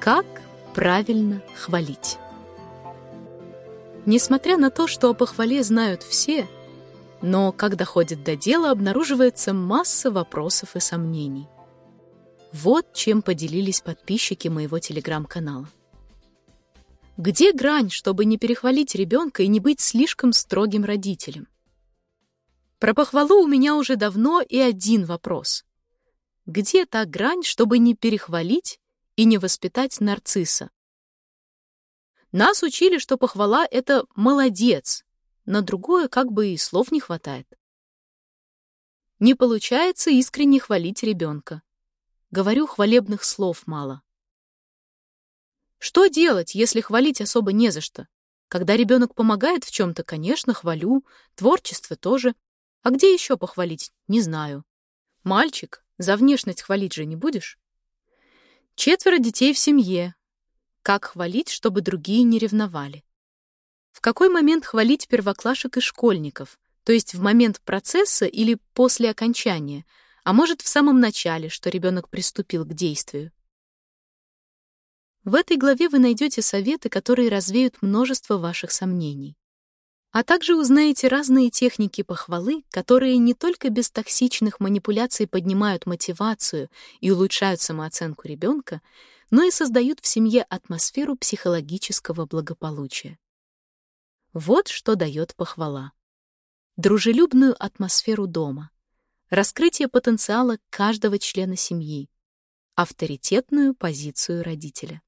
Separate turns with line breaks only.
Как правильно хвалить? Несмотря на то, что о похвале знают все, но когда доходит до дела, обнаруживается масса вопросов и сомнений. Вот чем поделились подписчики моего телеграм-канала. Где грань, чтобы не перехвалить ребенка и не быть слишком строгим родителем? Про похвалу у меня уже давно и один вопрос. Где та грань, чтобы не перехвалить и не воспитать нарцисса? Нас учили, что похвала — это «молодец», на другое как бы и слов не хватает. Не получается искренне хвалить ребенка. Говорю, хвалебных слов мало. Что делать, если хвалить особо не за что? Когда ребенок помогает в чем-то, конечно, хвалю, творчество тоже. А где еще похвалить, не знаю. Мальчик, за внешность хвалить же не будешь? Четверо детей в семье. Как хвалить, чтобы другие не ревновали? В какой момент хвалить первоклашек и школьников? То есть в момент процесса или после окончания? А может, в самом начале, что ребенок приступил к действию? В этой главе вы найдете советы, которые развеют множество ваших сомнений. А также узнаете разные техники похвалы, которые не только без токсичных манипуляций поднимают мотивацию и улучшают самооценку ребенка, но и создают в семье атмосферу психологического благополучия. Вот что дает похвала. Дружелюбную атмосферу дома, раскрытие потенциала каждого члена семьи, авторитетную позицию родителя.